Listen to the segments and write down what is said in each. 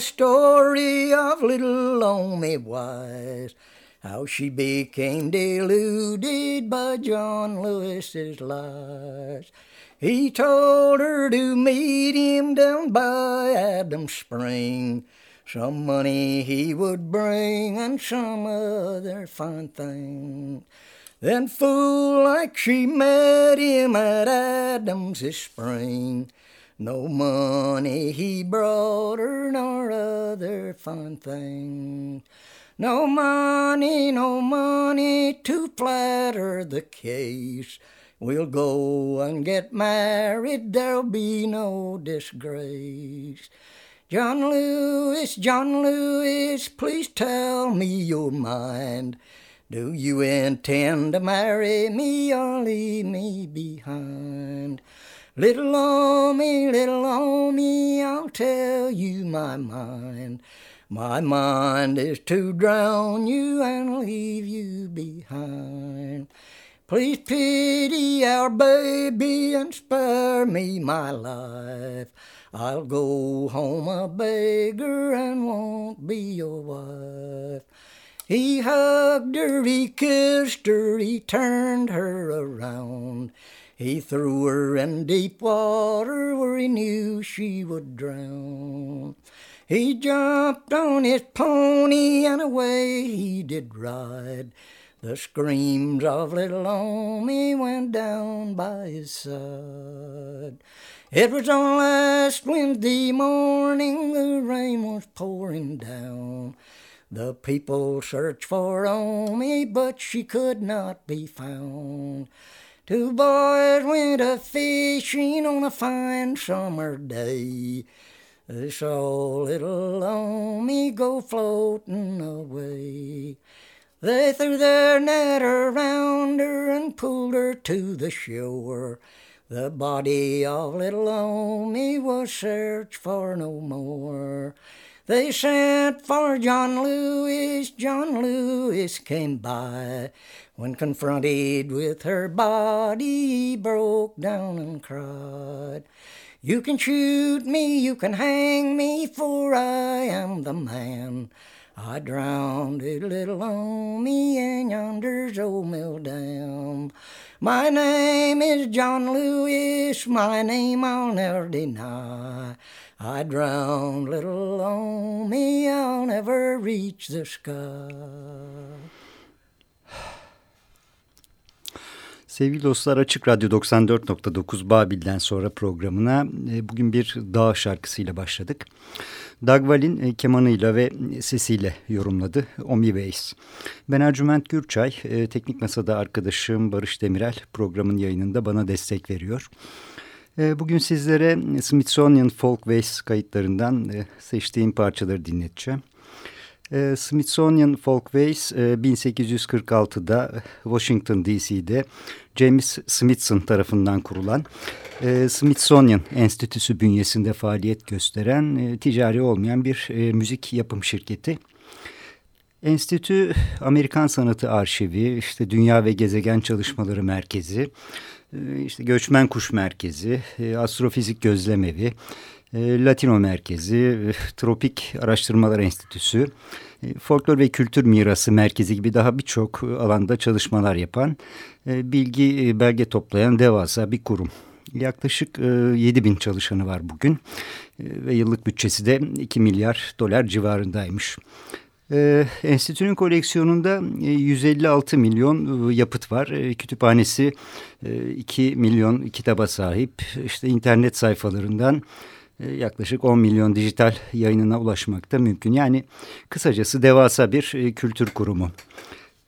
Story of little Omi Wise, how she became deluded by John Lewis's lies. He told her to meet him down by Adams Spring. Some money he would bring and some other fine things. Then fool like she met him at Adams's Spring. No money he brought her, nor other fine thing. No money, no money to flatter the case. We'll go and get married, there'll be no disgrace. John Lewis, John Lewis, please tell me your mind. Do you intend to marry me or leave me behind? Little Omi, little Omi, I'll tell you my mind. My mind is to drown you and leave you behind. Please pity our baby and spare me my life. I'll go home a beggar and won't be your wife. He hugged her, he kissed her, he turned her around. He threw her in deep water where he knew she would drown. He jumped on his pony and away he did ride. The screams of little Omi went down by his side. It was on last Wednesday morning, the rain was pouring down. The people searched for Omi, but she could not be found. Two boys went a fishing on a fine summer day. They saw little Omi go floating away. They threw their net around her and pulled her to the shore. The body of little Omi was searched for no more. They sent for John Lewis, John Lewis came by. When confronted with her body, broke down and cried. You can shoot me, you can hang me, for I am the man. I drowned a little Omi in yonder's old mill dam. My name is John Lewis, my name I'll never deny. I drowned little Omi, I'll never reach the sky. Sevgili dostlar Açık Radyo 94.9 Babil'den sonra programına e, bugün bir dağ şarkısıyla başladık. Doug Wall'in e, kemanıyla ve sesiyle yorumladı Omi Ways. Ben Ercüment Gürçay, e, teknik masada arkadaşım Barış Demirel programın yayınında bana destek veriyor. Bugün sizlere Smithsonian Folk Ways kayıtlarından seçtiğim parçaları dinleteceğim. E, Smithsonian Folkways e, 1846'da Washington DC'de James Smithson tarafından kurulan e, Smithsonian Enstitüsü bünyesinde faaliyet gösteren e, ticari olmayan bir e, müzik yapım şirketi. Enstitü Amerikan Sanatı Arşivi, işte Dünya ve Gezegen Çalışmaları Merkezi, e, işte Göçmen Kuş Merkezi, e, Astrofizik Gözlemevi, Latino Merkezi, e, Tropik Araştırmalar Enstitüsü, e, Folklor ve Kültür Mirası Merkezi gibi daha birçok alanda çalışmalar yapan, bilgi belge toplayan devasa bir kurum. Yaklaşık 7 bin çalışanı var bugün ve yıllık bütçesi de 2 milyar dolar civarındaymış. Enstitünün koleksiyonunda 156 milyon yapıt var. Kütüphanesi 2 milyon kitaba sahip. İşte internet sayfalarından e, yaklaşık 10 milyon dijital yayınına ulaşmak da mümkün. Yani kısacası devasa bir e, kültür kurumu.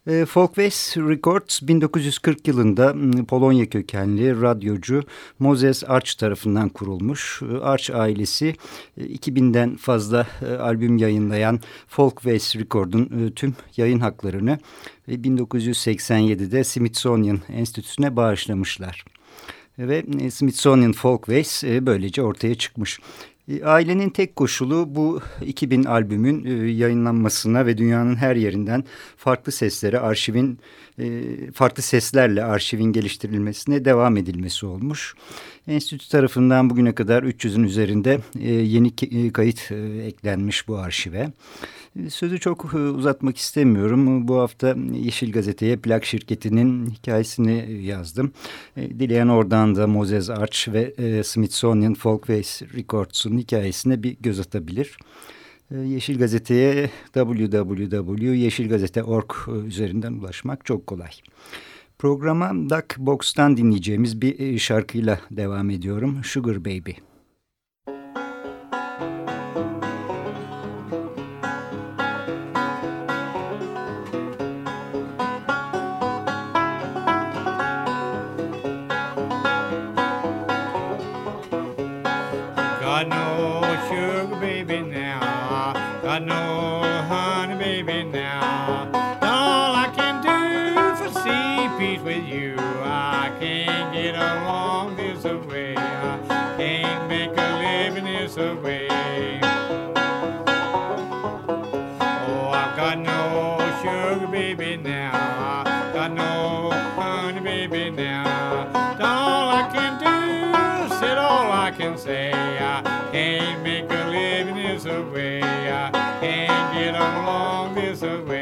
E, Folkways Records 1940 yılında Polonya kökenli radyocu Moses Arch tarafından kurulmuş. E, Arch ailesi 2000'den fazla albüm yayınlayan Folkways Record'un tüm yayın haklarını 1987'de Smithsonian Enstitüsü'ne bağışlamışlar. Ve Smithsonian Folkways böylece ortaya çıkmış. E, ailenin tek koşulu bu 2000 albümün e, yayınlanmasına ve dünyanın her yerinden farklı seslere arşivin e, farklı seslerle arşivin geliştirilmesine devam edilmesi olmuş. Enstitü tarafından bugüne kadar 300'ün üzerinde yeni kayıt eklenmiş bu arşive. Sözü çok uzatmak istemiyorum. Bu hafta Yeşil Gazete'ye plak şirketinin hikayesini yazdım. Dileyen oradan da Moses Arch ve Smithsonian Folkways Records'un hikayesine bir göz atabilir. Yeşil Gazete'ye www.yeşilgazete.org üzerinden ulaşmak çok kolay. Programa Duck Box'tan dinleyeceğimiz bir şarkıyla devam ediyorum. Sugar Baby. hug baby now. Got no fun, baby now. All I can do, said all I can say. I can't make a living this way. I can't get along this way.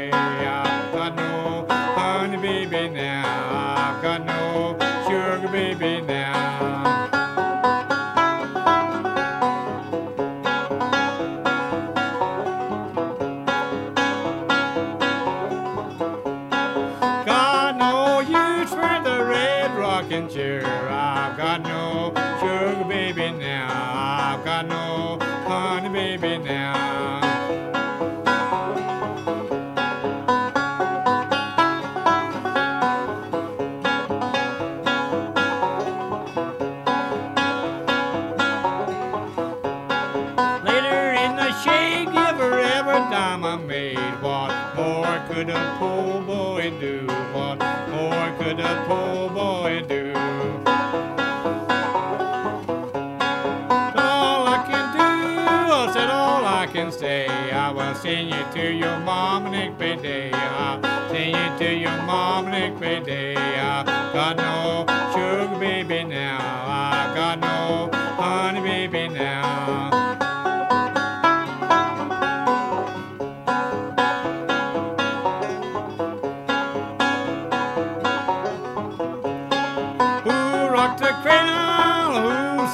Send you to your mom next day. I'll uh, send you to your mom next day. I uh, got no sugar baby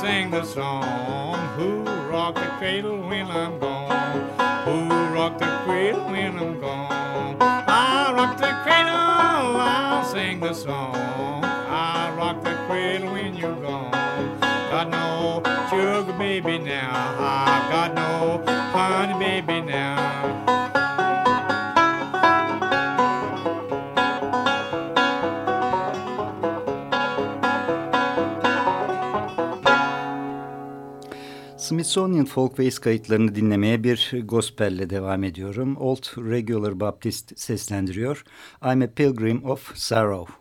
Sang the song? Who rocked the cradle when I'm gone? Who rock the cradle when I'm gone. I'll rock the cradle, I'll sing the song. I'll rock the cradle when you're gone. Got no sugar baby now. I've got no honey baby now. Smithsonian Folkways kayıtlarını dinlemeye bir gospelle devam ediyorum. Old Regular Baptist seslendiriyor. I'm a Pilgrim of Sorrow.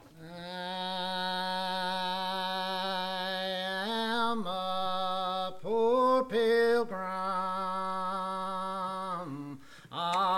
Ah.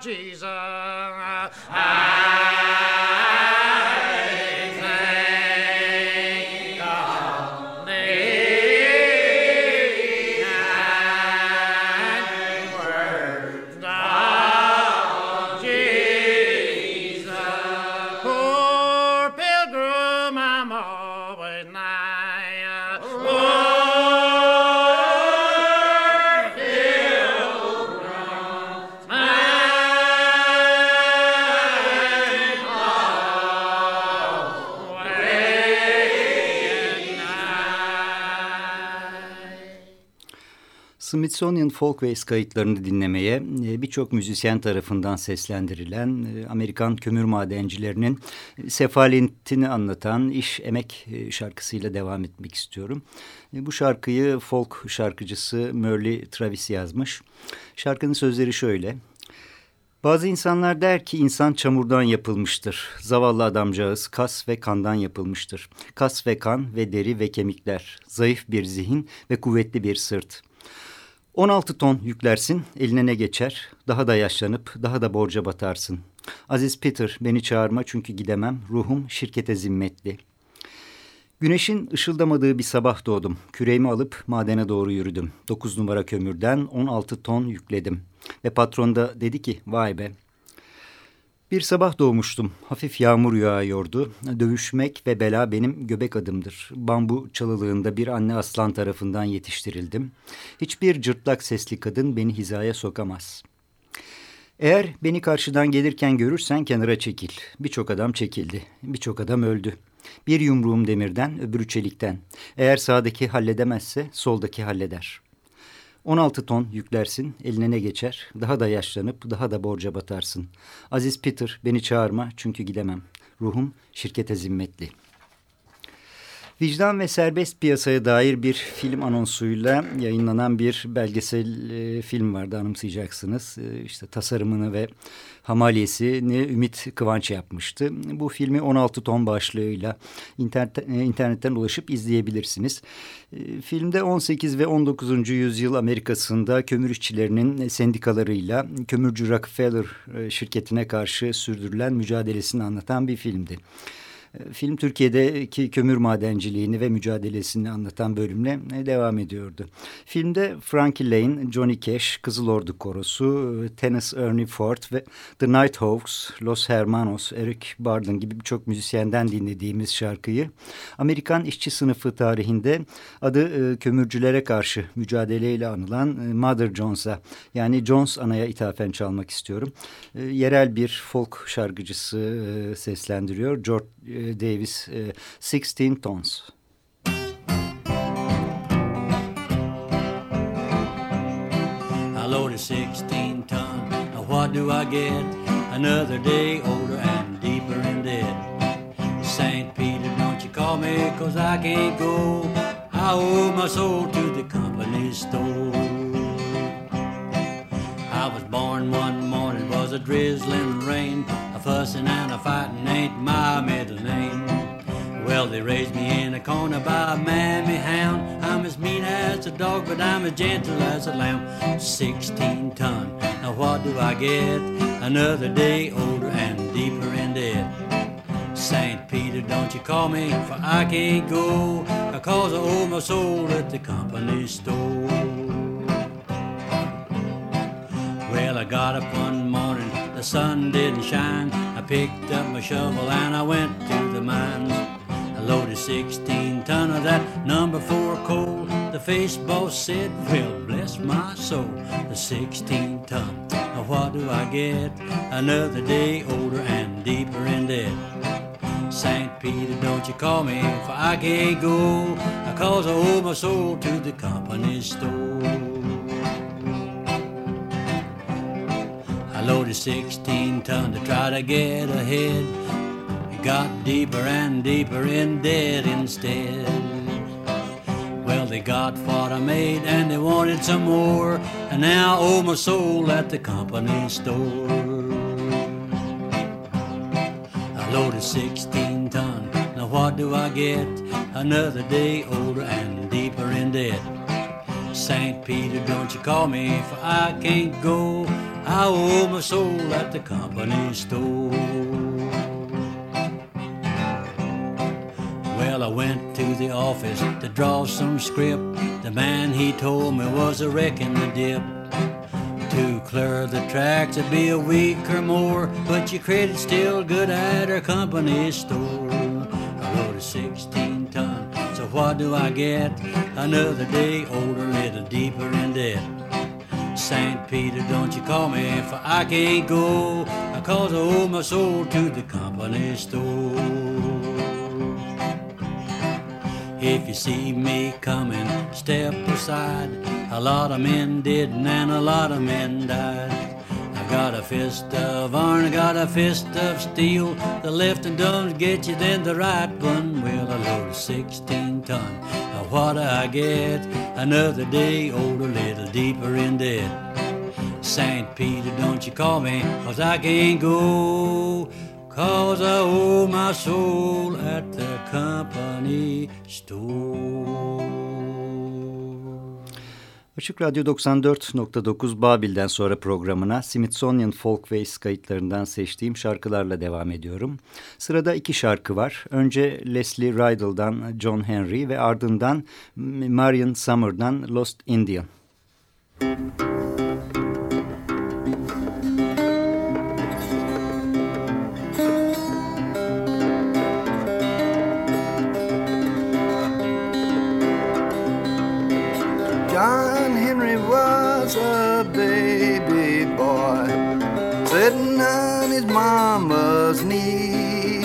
Jesus. Smithsonian Folkways kayıtlarını dinlemeye e, birçok müzisyen tarafından seslendirilen e, Amerikan kömür madencilerinin e, sefaliyetini anlatan iş emek şarkısıyla devam etmek istiyorum. Bu şarkıyı folk şarkıcısı Merle Travis yazmış. Şarkının sözleri şöyle. Bazı insanlar der ki insan çamurdan yapılmıştır. Zavallı adamcağız kas ve kandan yapılmıştır. Kas ve kan ve deri ve kemikler. Zayıf bir zihin ve kuvvetli bir sırt. 16 ton yüklersin, eline ne geçer? Daha da yaşlanıp daha da borca batarsın. Aziz Peter, beni çağırma çünkü gidemem. Ruhum şirkete zimmetli. Güneşin ışıldamadığı bir sabah doğdum. Küreğimi alıp madene doğru yürüdüm. 9 numara kömürden 16 ton yükledim. Ve patron da dedi ki, vay be. Bir sabah doğmuştum. Hafif yağmur yağıyordu. Dövüşmek ve bela benim göbek adımdır. Bambu çalılığında bir anne aslan tarafından yetiştirildim. Hiçbir cırtlak sesli kadın beni hizaya sokamaz. Eğer beni karşıdan gelirken görürsen kenara çekil. Birçok adam çekildi. Birçok adam öldü. Bir yumruğum demirden, öbürü çelikten. Eğer sağdaki halledemezse soldaki halleder.'' 16 ton yüklersin, eline ne geçer? Daha da yaşlanıp daha da borca batarsın. Aziz Peter, beni çağırma çünkü gidemem. Ruhum şirkete zimmetli.'' Vicdan ve serbest piyasaya dair bir film anonsuyla yayınlanan bir belgesel e, film vardı anımsayacaksınız. E, işte tasarımını ve hamaliyesini Ümit Kıvanç yapmıştı. Bu filmi 16 ton başlığıyla internet, e, internetten ulaşıp izleyebilirsiniz. E, filmde 18 ve 19. yüzyıl Amerika'sında kömür işçilerinin sendikalarıyla kömürcü Rockefeller e, şirketine karşı sürdürülen mücadelesini anlatan bir filmdi. E, film Türkiye'deki kömür madenciliğini ve mücadelesini anlatan bölümle e, devam ediyordu. Filmde Frankie Lane, Johnny Cash, Kızıl Ordu Korosu, e, Tennis Ernie Ford ve The Nighthawks, Los Hermanos, Eric Bardon gibi birçok müzisyenden dinlediğimiz şarkıyı Amerikan işçi sınıfı tarihinde adı kömürcülere karşı mücadeleyle anılan Mother Jones'a yani Jones Ana'ya ithafen çalmak istiyorum. Yerel bir folk şarkıcısı seslendiriyor. George Davis, eh, 16 Tons. I loaded 16 ton. Now what do I get? Another day older and deeper in debt. St. Peter, don't you call me, cause I can't go. I owe my soul to the company store. I was born one morning, a drizzling rain. A fussing and a fighting ain't my middle name. Well, they raised me in a corner by a mammy hound. I'm as mean as a dog, but I'm as gentle as a lamb. Sixteen ton. Now what do I get? Another day older and deeper in debt. St. Peter, don't you call me, for I can't go, cause I owe my soul at the company store. Well, I got up one morning the sun didn't shine. I picked up my shovel and I went to the mines. I loaded 16 ton of that number four coal. The face boss said, Well, bless my soul, the 16 ton. Now, what do I get? Another day older and deeper in debt. St. Peter, don't you call me, for I can't go, I cause I owe my soul to the company store. Loaded 16 ton to try to get ahead. Got deeper and deeper in debt instead. Well, they got what I made and they wanted some more, and now I owe my soul at the company store. I loaded 16 ton, now what do I get? Another day older and deeper in debt. St. Peter, don't you call me, for I can't go. I owe my soul at the company store. Well, I went to the office to draw some script. The man he told me was a wreck in the dip. To clear the tracks, it'd be a week or more, but your credit's still good at our company store. I wrote a 16 ton, so what do I get? Another day older, little deeper in debt. St. Peter, don't you call me, for I can't go, I cause I owe my soul to the company store. If you see me coming, step aside. A lot of men did, and a lot of men died. I've got a fist of iron, I got a fist of steel. The left one don't get you, then the right one will. I load 16 ton. Now what I get? Another day older, a little deeper in debt. St. Peter, don't you call me, cause I can't go. Cause I owe my soul at the company store. Açık Radyo 94.9 Babil'den sonra programına Smithsonian Folkways kayıtlarından seçtiğim şarkılarla devam ediyorum. Sırada iki şarkı var. Önce Leslie Rydell'dan John Henry ve ardından Marion Summer'dan Lost Indian. Müzik was a baby boy. Sitting on his mama's knee.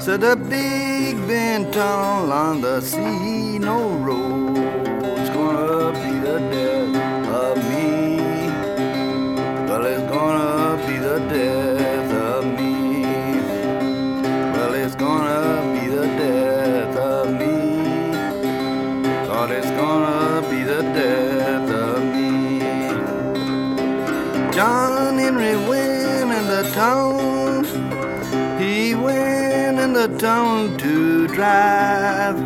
Said the big bent tunnel on the sea, no road's gonna be the death He went in the town to drive.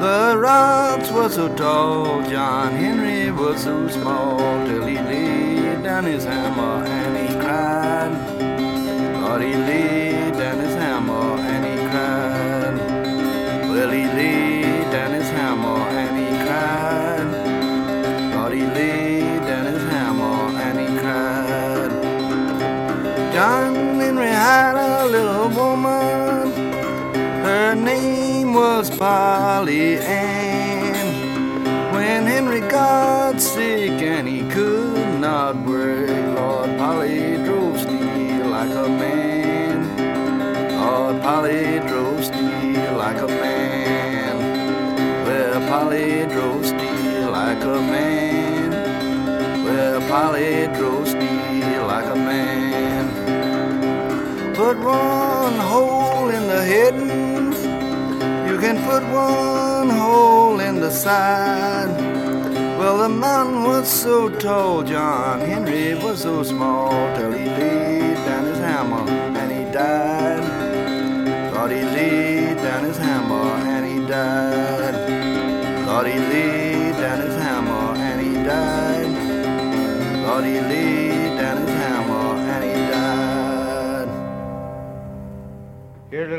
The rocks were so tall, John Henry was so small, till he laid down his hammer and he cried. Thought he laid had a little woman. Her name was Polly Ann. When Henry got sick and he could not work, Lord Polly drove steel like a man. Lord Polly drove steel like a man. Well, Polly drove steel like a man. Well, Polly drove Put one hole in the heading. You can put one hole in the side. Well, the mountain was so tall, John Henry was so small, till he laid down his hammer and he died. Thought he laid down his hammer and he died. Thought he laid down his hammer and he died. Thought he laid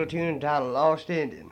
Tune entitled Lost Indian.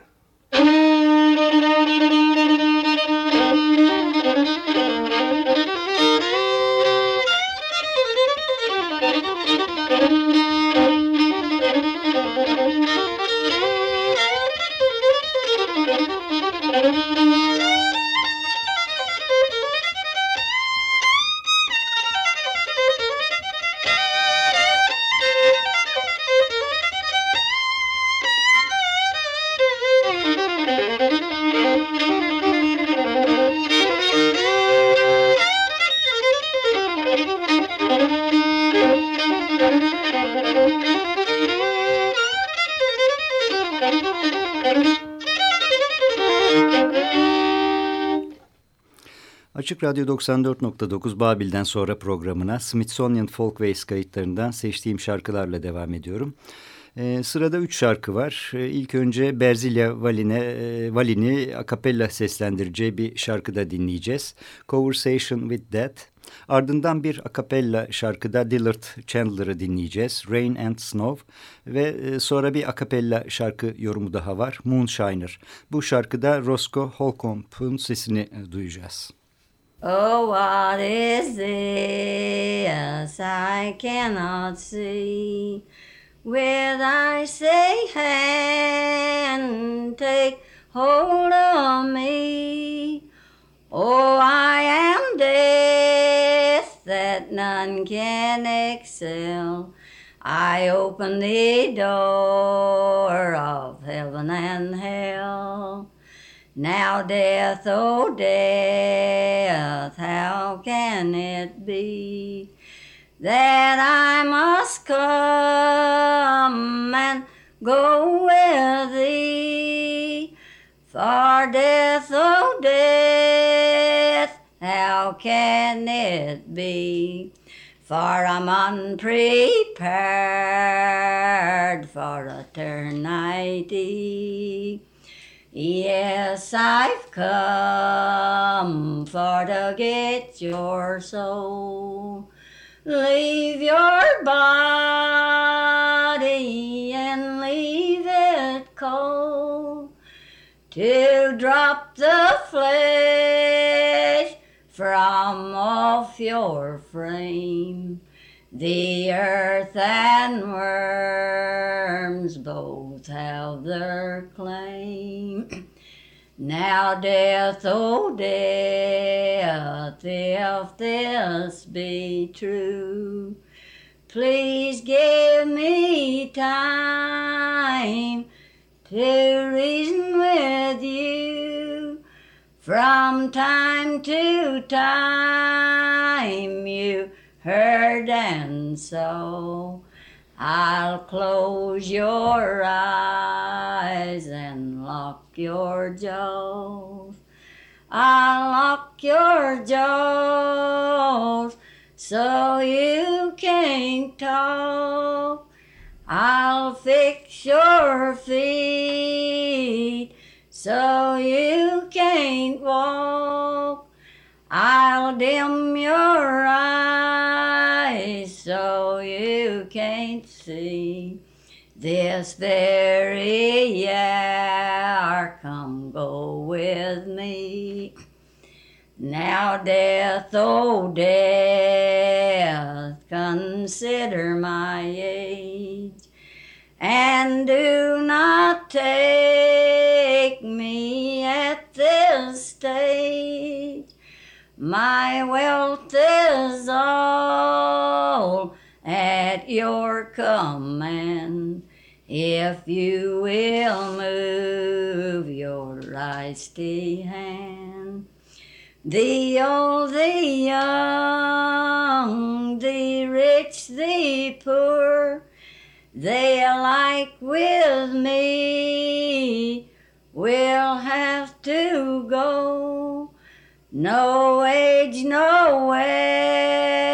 Açık Radyo 94.9 Babil'den sonra programına Smithsonian Folkways kayıtlarından seçtiğim şarkılarla devam ediyorum. Ee, sırada üç şarkı var. Ee, ilk önce Berzilya Valine, e, Valini akapella seslendireceği bir şarkıda dinleyeceğiz. Conversation with Death. Ardından bir akapella şarkıda Dillard Chandler'ı dinleyeceğiz. Rain and Snow. Ve e, sonra bir akapella şarkı yorumu daha var. Moonshiner. Bu şarkıda Roscoe Holcomb'un sesini e, duyacağız. Oh, what is this I cannot see? Will I say hand, take hold of me. Oh, I am death that none can excel. I open the door of heaven and hell. Now, death, oh, death, how can it be that I must come and go with thee? For death, oh, death, how can it be? For I'm unprepared for eternity. Yes, I've come for to get your soul. Leave your body and leave it cold. To drop the flesh from off your frame. The earth and worms both have their claim. Now, death, oh, death, if this be true, please give me time to reason with you. From time to time you heard and so I'll close your eyes and lock your jaws. I'll lock your jaws so you can't talk. I'll fix your feet so you can't walk. I'll dim your eyes so you can't see. This very hour, come go with me. Now, death, oh, death, consider my age, and do not take me at this stage. My wealth is all your command. If you will move your icy hand, the old, the young, the rich, the poor, they alike with me will have to go. No age, no wealth,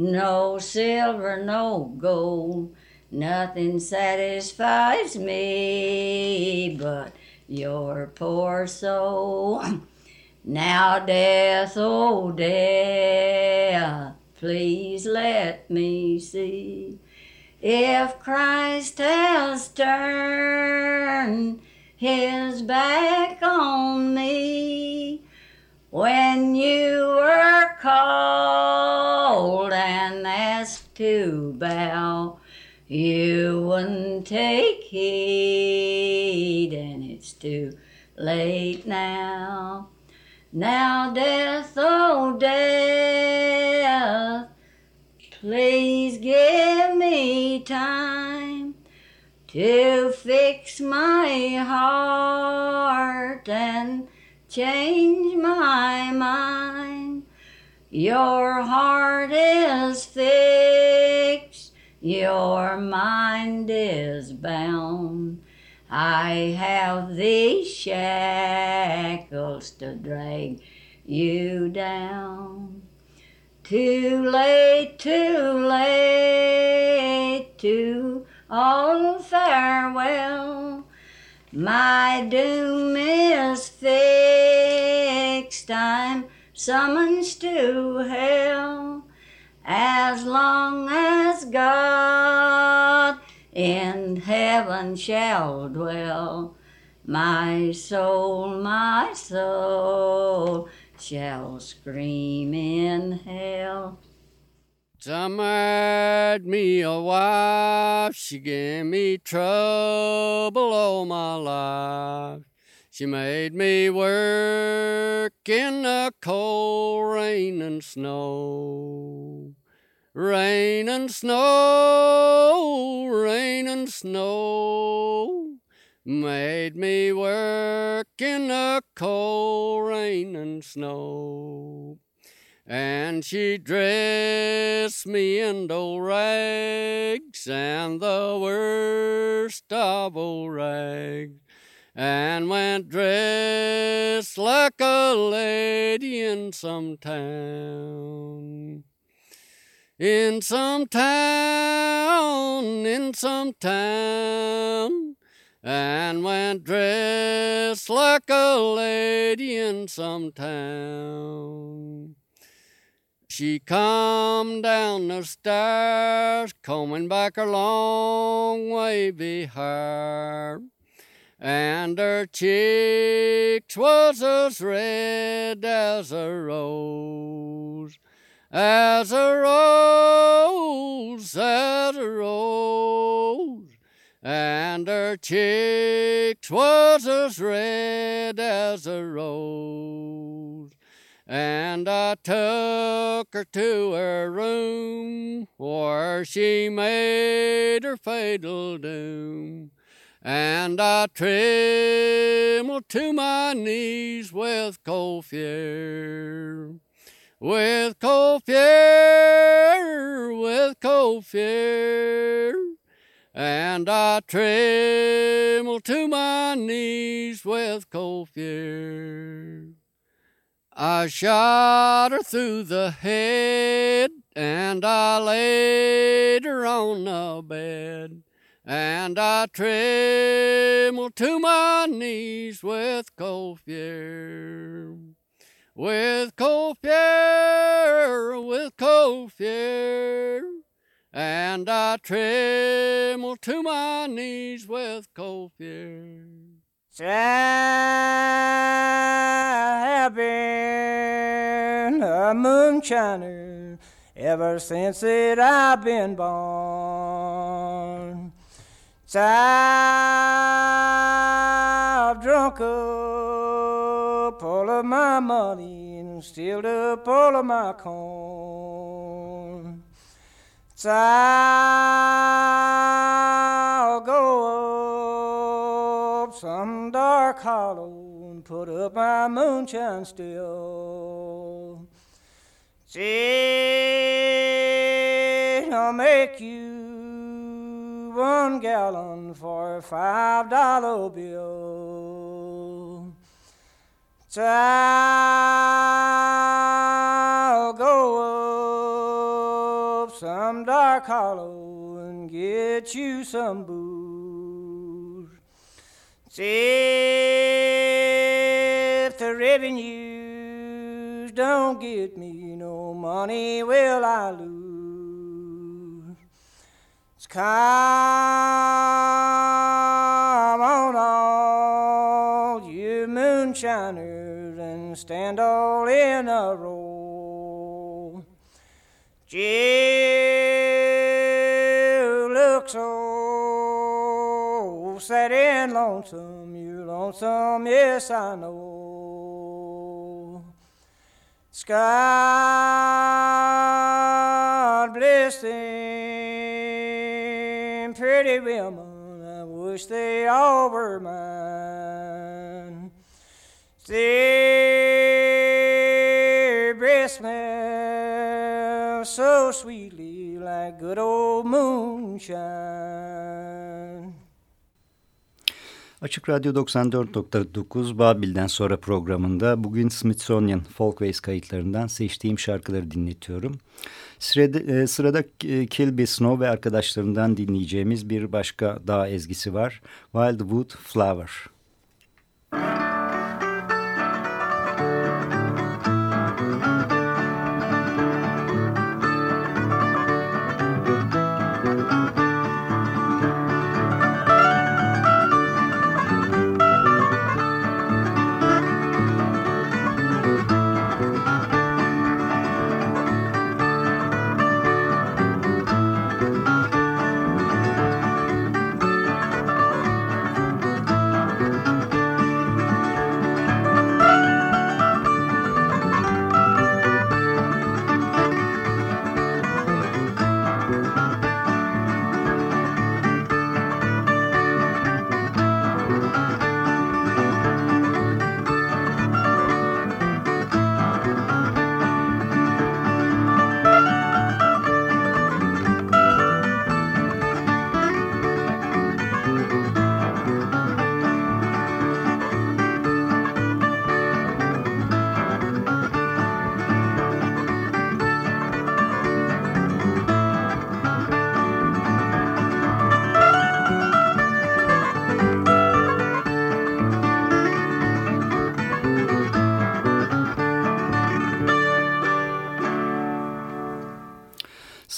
no silver, no gold. Nothing satisfies me but your poor soul. Now, death, oh, death, please let me see if Christ has turned his back on me. When you were called and asked to bow, you wouldn't take heed, and it's too late now. Now, death, oh, death, please give me time to fix my heart and change my mind. Your heart is fixed, your mind is bound. I have these shackles to drag you down. Too late, too late, to all farewell. My doom is fixed, I'm summoned to hell. As long as God in heaven shall dwell, my soul, my soul shall scream in hell. Married me a wife, she gave me trouble all my life. She made me work in the cold rain and snow. Rain and snow, rain and snow, made me work in the cold rain and snow. And she dressed me in old rags and the worst of old rags, and went dressed like a lady in some town. In some town, in some town, and went dressed like a lady in some town. She come down the stairs, combing back her long wavy hair, and her cheeks was as red as a rose, as a rose, as a rose, and her cheeks was as red as a rose. And I took her to her room where she made her fatal doom. And I trembled to my knees with cold fear, with cold fear, with cold fear. And I trembled to my knees with cold fear. I shot her through the head, and I laid her on the bed. And I tremble to my knees with cold fear. With cold fear, with cold fear. And I tremble to my knees with cold fear. I have been a moonshiner ever since that I've been born. I've drunk up all of my money and stealed up all of my corn. So I'll go up some dark hollow and put up my moonshine still. See, I'll make you one gallon for a five dollar bill. I'll go up some dark hollow and get you some booze. See if the revenues don't get me no money, will I lose? Come on all you moonshiners and stand all in a row. You look so sad and lonesome, you lonesome, yes I know. God bless them women, I wish they all were mine. Their breath smells so sweetly like good old moonshine. Açık Radyo 94.9 Babil'den sonra programında bugün Smithsonian Folkways kayıtlarından seçtiğim şarkıları dinletiyorum. Sırada, e, sırada e, Kilby Snow ve arkadaşlarından dinleyeceğimiz bir başka dağ ezgisi var. Wildwood Flower.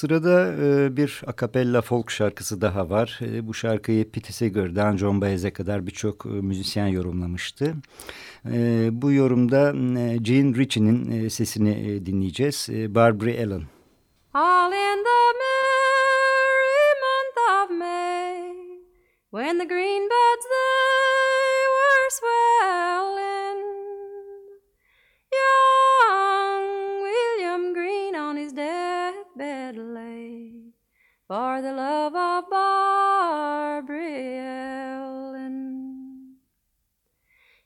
Sırada e, bir akapella folk şarkısı daha var. E, bu şarkıyı Pete Seeger'dan John Baez'e kadar birçok e, müzisyen yorumlamıştı. E, bu yorumda e, Gene Ritchie'nin e, sesini e, dinleyeceğiz. E, Barbary Allen. All in the merry month of May, when the green buds they were swelling. For the love of Barbary Ellen.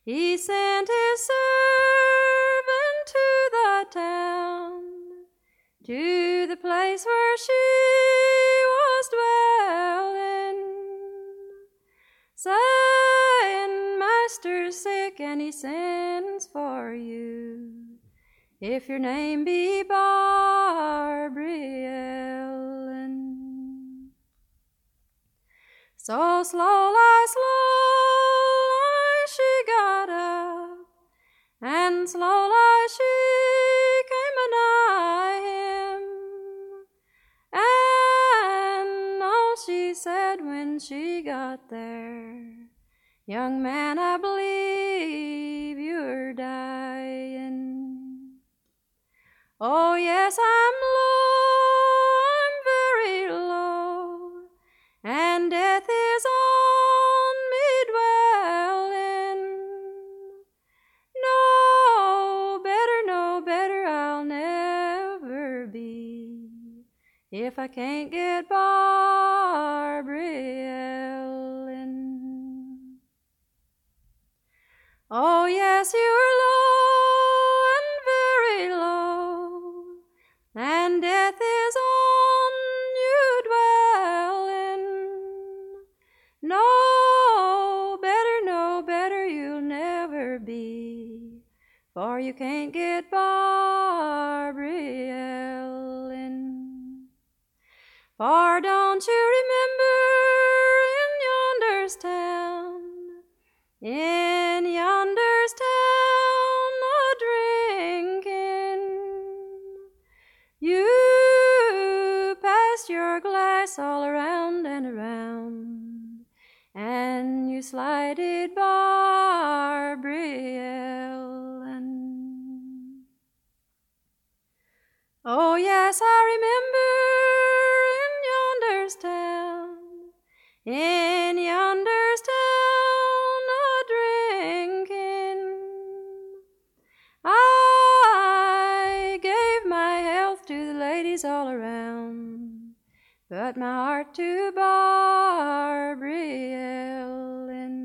He sent his servant to the town, to the place where she was dwelling, saying, Master's sick and he sends for you. If your name be Barbary Ellen. So slowly, slowly she got up, and slowly she came anigh him. And all she said when she got there, Young man, I believe you're dying. Oh, yes, I'm if I can't get in yonder's town a drinking. I gave my health to the ladies all around, but my heart to Barbary Ellen.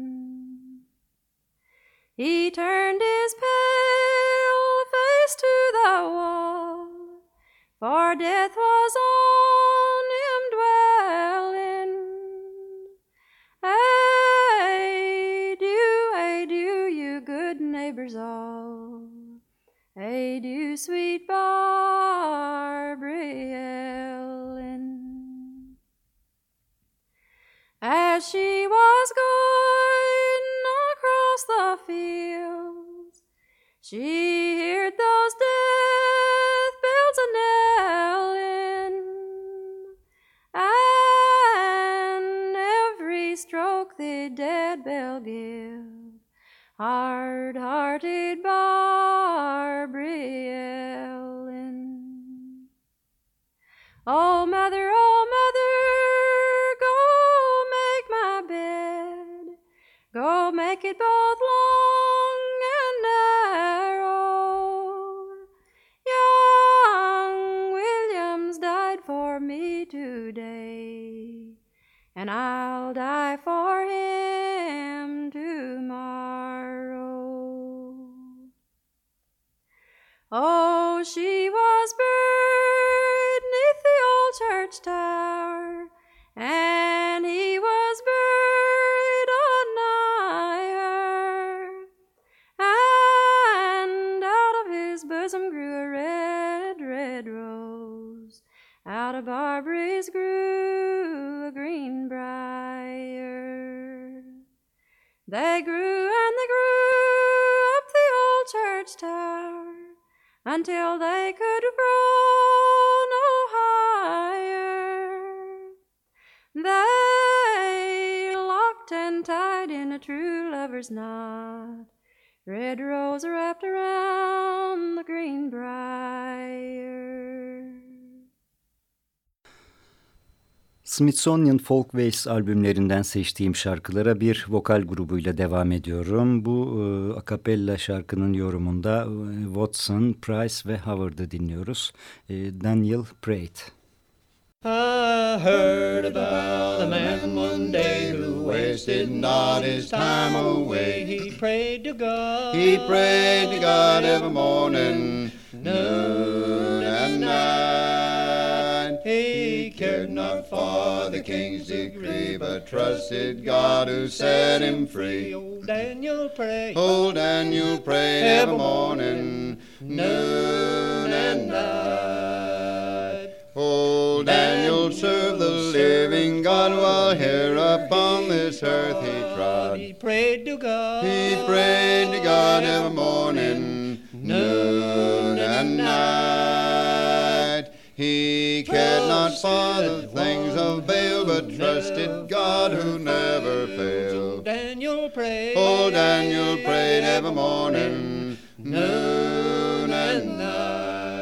He turned his pale face to the wall, for death was on neighbors all. Adieu, sweet Barbary Ellen. As she was going across the fields, she heard those death bells a knelling, and every stroke the dead bell give. Hard-hearted yeah, yeah. Church tower, and he was buried anigh her. And out of his bosom grew a red, red rose. Out of Barbary's grew a green briar. They grew true lover's knot, red rose wrapped around the green briar. Smithsonian Folkways albümlerinden seçtiğim şarkılara bir vokal grubuyla devam ediyorum. Bu e, akapella şarkının yorumunda e, Watson, Price ve Howard'ı dinliyoruz. E, Daniel Pratt. I heard about a man one day who wasted not his time away. He prayed to God. He prayed to God every morning, noon and night. He cared not for the king's decree, but trusted God who set him free. Old Daniel prayed. Old Daniel prayed every morning, noon and night. Old Daniel served the living God while here upon this earth he trod. He prayed to God. He prayed to God every morning, noon and night. He cared not for the things of Baal, but trusted God who never failed. Daniel prayed. Old Daniel prayed every morning, noon and night.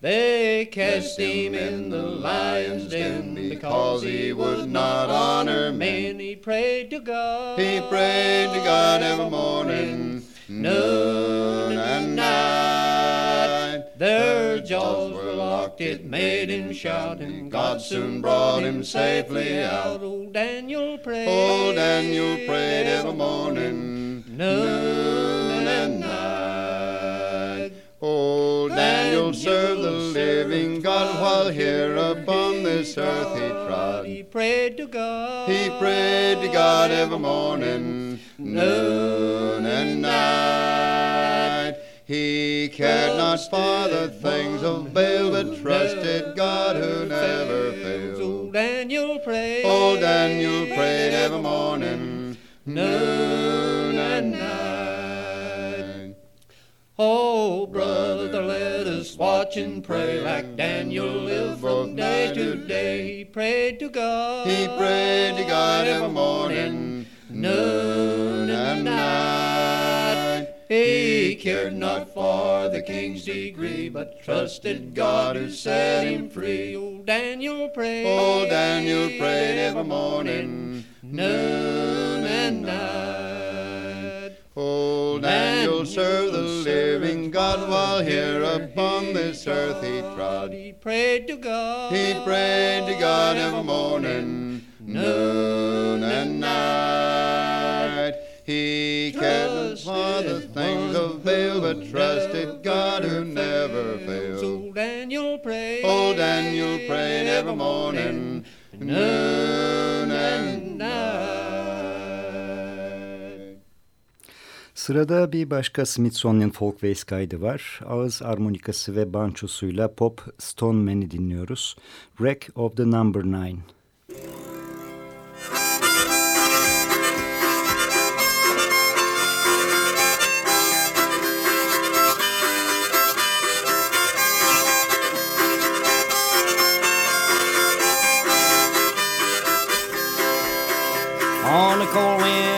They cast him in the lion's den because he would not honor men. He prayed to God. He prayed to God every morning, noon and night. Their jaws were locked, it made him shout, and God soon brought him safely out. Old Daniel prayed. Old Daniel prayed every morning, noon Served the living God while here upon this earth he trod. He prayed to God. He prayed to God every morning, noon and night. He cared not for the things of Baal, but trusted God who never fails. Old Daniel prayed. Old Daniel prayed every morning, noon Oh, brother, let us watch and pray like Daniel lived from day to day. He prayed to God. He prayed to God every morning, noon and night. He cared not for the king's degree, but trusted God who set him free. Old Daniel prayed. Old Daniel prayed every morning, noon and night. Old Daniel served the living God while here upon this earth he trod. He prayed to God. He prayed to God every morning, noon and night. He cared for the things of Baal, but trusted God who never fails. Old Daniel prayed. Old Daniel prayed every morning, noon Sırada bir başka Smithsonian Folkways kaydı var. Ağız armonikası ve bançosuyla pop Stone Man'i dinliyoruz. Wreck of the Number Nine. On a cold night,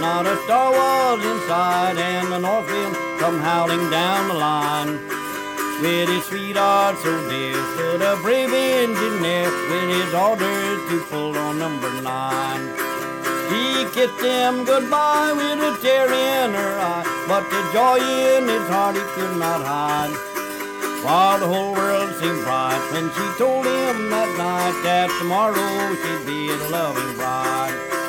not a star was in sight, and the north wind come howling down the line. With his sweetheart so dear, stood a brave engineer with his orders to pull on number nine. He kissed them goodbye with a tear in her eye, but the joy in his heart he could not hide. While the whole world seemed bright when she told him that night that tomorrow she'd be his loving bride.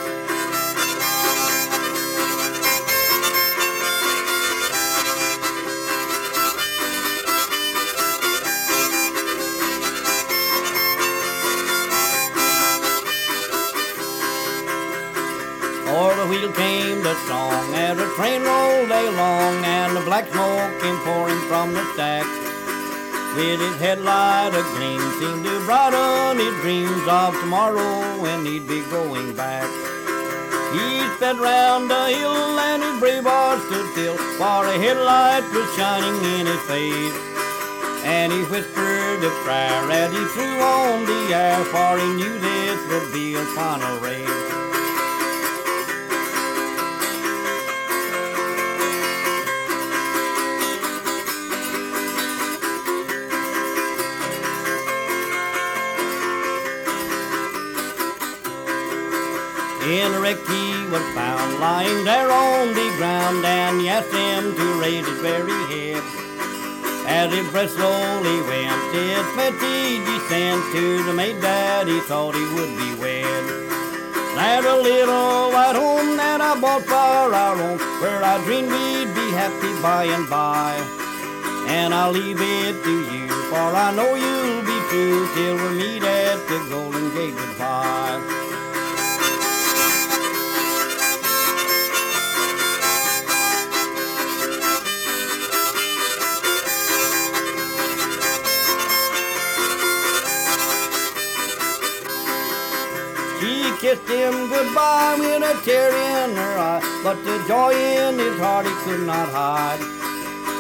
Wheel came the song as the train rolled along, and the black smoke came pouring from the stack. With his headlight a gleam, seemed to brighten his dreams of tomorrow when he'd be going back. He sped round the hill and his brave heart stood still, for a headlight was shining in his face. And he whispered a prayer as he flew on the air, for he knew this would be his final race. Lying there on the ground, and he asked him to raise his very head. As his breath slowly went, his petty descent to the maid that he thought he would be wed. There's a little white home that I bought for our own, where I dreamed we'd be happy by and by. And I'll leave it to you, for I know you'll be true till we meet at the Golden Gate goodbye. Kissed him goodbye with a tear in her eye, but the joy in his heart he could not hide.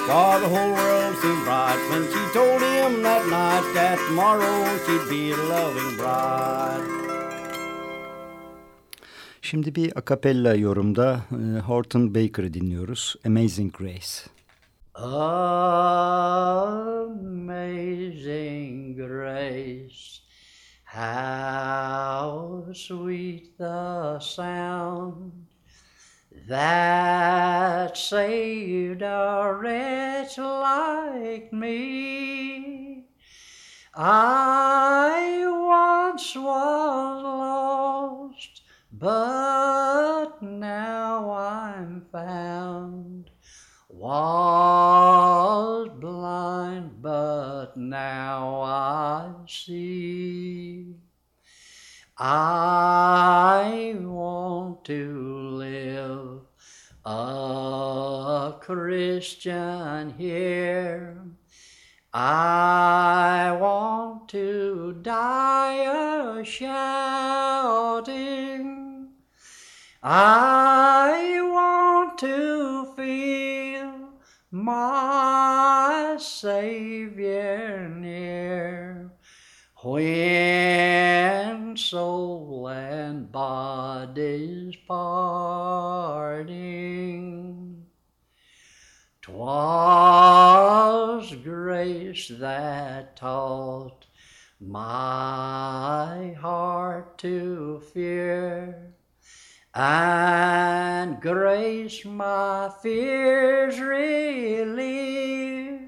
For the whole world seemed bright when she told him that night that tomorrow she'd be a loving bride. Şimdi bir akapella yorumda e, Horton Baker'ı dinliyoruz. Amazing Grace. Amazing grace, how sweet the sound that saved a wretch like me. I once was lost, but now I'm found. Was blind, but now I see. I want to live a Christian here. I want to die a shouting. I want to feel my Savior near when soul and body's parting. 'Twas grace that taught my heart to fear, and grace my fears relieved.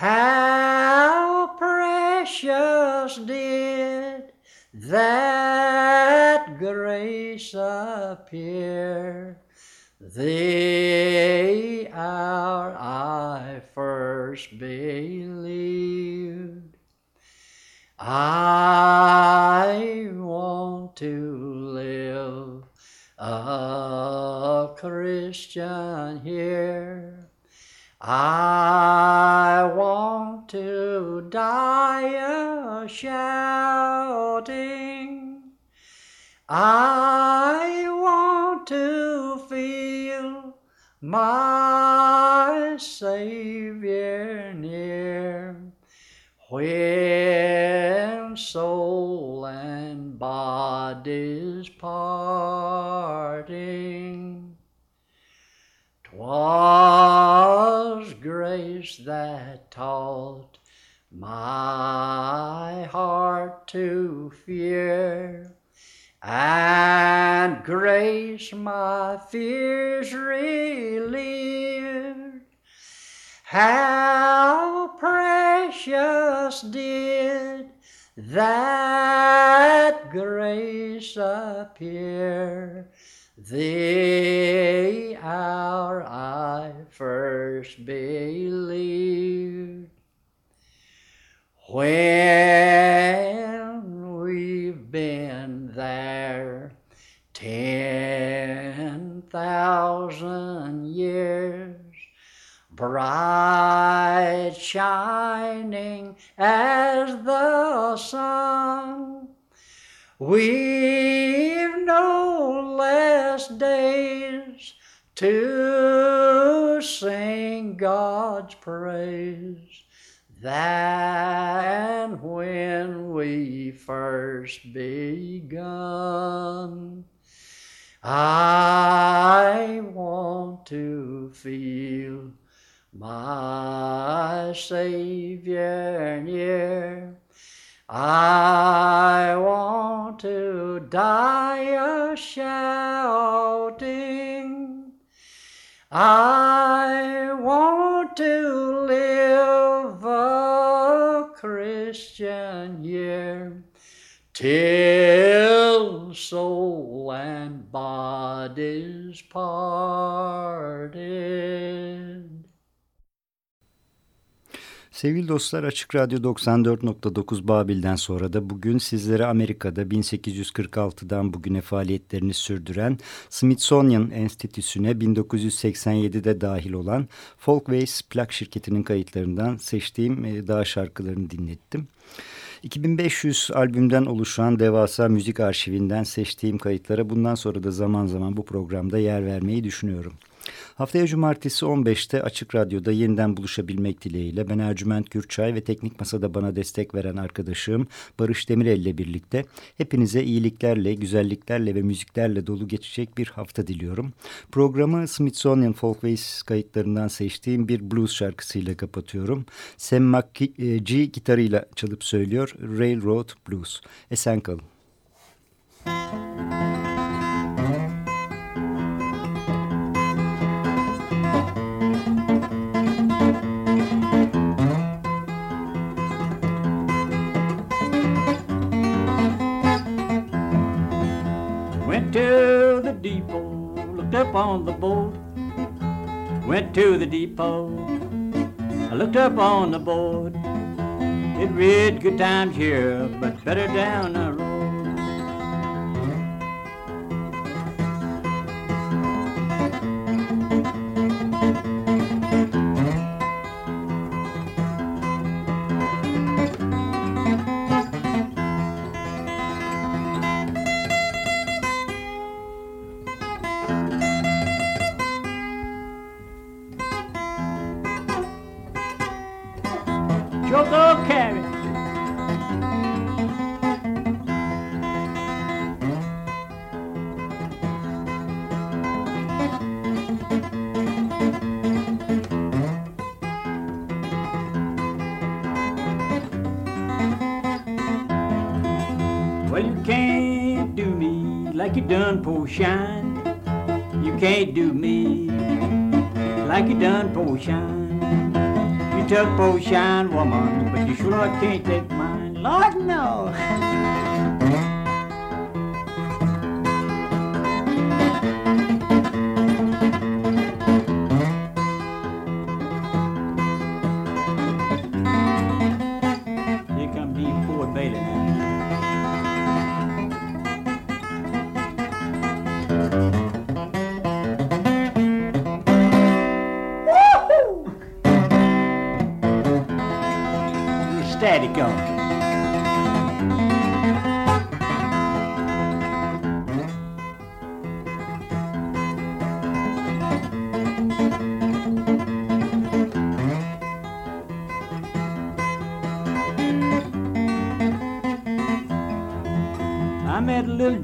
How precious did that grace appear the hour I first believed. I want to live a Christian here. I shouting. I want to feel my Savior near when soul and body's parting. 'Twas grace that taught my fear, and grace my fears relieved. How precious did that grace appear the hour I first believed. When bright shining as the sun, we've no less days to sing God's praise than when we first begun. I want to feel my Savior near. I want to die a shouting. I want to live a Christian year till soul and body's parted. Sevgili dostlar Açık Radyo 94.9 Babil'den sonra da bugün sizlere Amerika'da 1846'dan bugüne faaliyetlerini sürdüren Smithsonian Enstitüsü'ne 1987'de dahil olan Folkways plak şirketinin kayıtlarından seçtiğim e, dağ şarkılarını dinlettim. 2500 albümden oluşan devasa müzik arşivinden seçtiğim kayıtlara bundan sonra da zaman zaman bu programda yer vermeyi düşünüyorum. Haftaya cumartesi 15'te Açık Radyo'da yeniden buluşabilmek dileğiyle ben Ercüment Gürçay ve Teknik Masa'da bana destek veren arkadaşım Barış Demirel ile birlikte hepinize iyiliklerle, güzelliklerle ve müziklerle dolu geçecek bir hafta diliyorum. Programı Smithsonian Folkways kayıtlarından seçtiğim bir blues şarkısıyla kapatıyorum. Sam McGee gitarıyla çalıp söylüyor Railroad Blues. Esen kalın. Up on the boat. Went to the depot. I looked up on the board. It read good times here, but better down the road. Done shine. You can't do me like you done poor shine. You took poor shine, woman, but you sure can't take mine. Lord, no.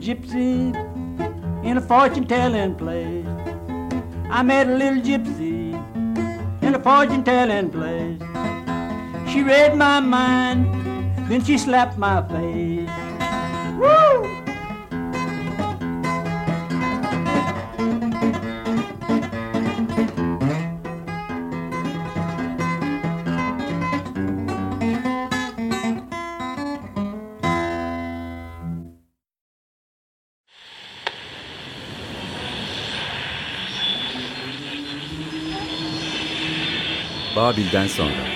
gypsy in a fortune telling place. I met a little gypsy in a fortune telling place. She read my mind, then she slapped my face. Woo! Babil'den sonra.